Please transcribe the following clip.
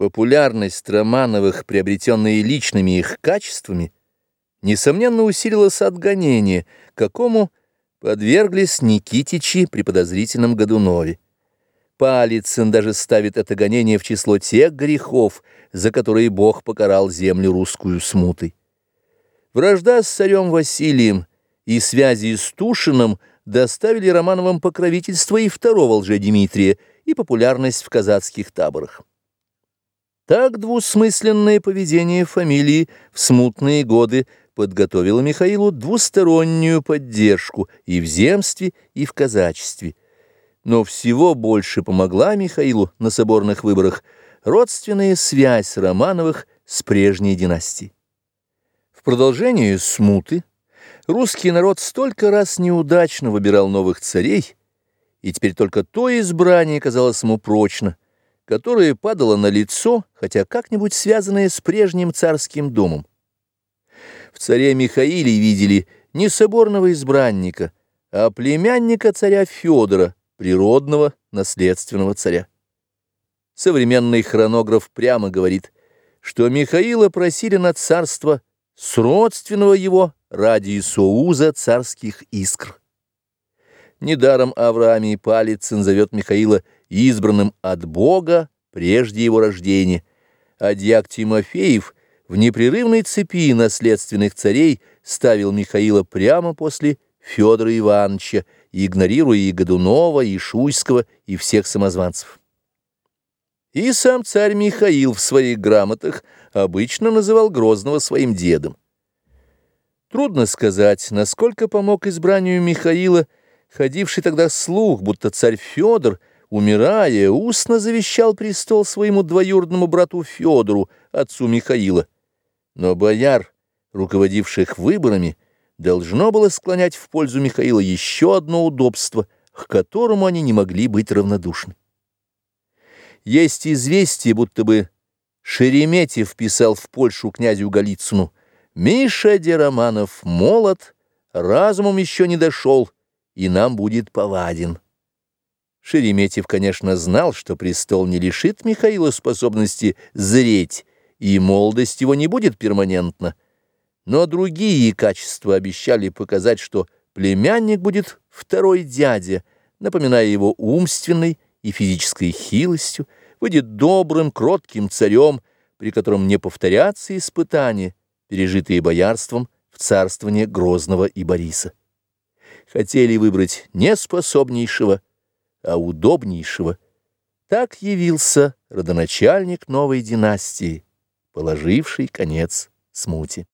Популярность Романовых, приобретенная личными их качествами, несомненно усилилась от гонения, какому подверглись Никитичи при подозрительном Годунове. Палицын даже ставит это гонение в число тех грехов, за которые Бог покарал землю русскую смутой. Вражда с царем Василием и связи с Тушиным доставили Романовым покровительство и второго лже-Дмитрия и популярность в казацких таборах. Так двусмысленное поведение фамилии в смутные годы подготовило Михаилу двустороннюю поддержку и в земстве, и в казачестве. Но всего больше помогла Михаилу на соборных выборах родственная связь Романовых с прежней династией. В продолжение смуты русский народ столько раз неудачно выбирал новых царей, и теперь только то избрание казалось ему прочно, которое падало на лицо, хотя как-нибудь связанное с прежним царским домом. В царе Михаиле видели не соборного избранника, а племянника царя Федора, природного наследственного царя. Современный хронограф прямо говорит, что Михаила просили на царство с родственного его ради соуза царских искр. Недаром Авраамий Палицын зовет Михаила избранным от Бога прежде его рождения, а дьяк Тимофеев в непрерывной цепи наследственных царей ставил Михаила прямо после Федора Ивановича, игнорируя и Годунова, и Шуйского, и всех самозванцев. И сам царь Михаил в своих грамотах обычно называл Грозного своим дедом. Трудно сказать, насколько помог избранию Михаила ходивший тогда слух, будто царь Федор, умирая, устно завещал престол своему двоюродному брату Федору, отцу Михаила. Но бояр, руководивших выборами, должно было склонять в пользу Михаила еще одно удобство, к которому они не могли быть равнодушны. Есть известие, будто бы Шереметьев писал в Польшу князю Голицыну «Миша Дероманов молод, разумом еще не дошел, и нам будет поваден». Шереметьев, конечно, знал, что престол не лишит Михаила способности зреть, и молодость его не будет перманентна. Но другие качества обещали показать, что племянник будет второй дядя, напоминая его умственной и физической хилостью, будет добрым, кротким царем, при котором не повторятся испытания, пережитые боярством в царствование Грозного и Бориса. Хотели выбрать неспособнейшего, а удобнейшего. Так явился родоначальник новой династии, положивший конец смуте.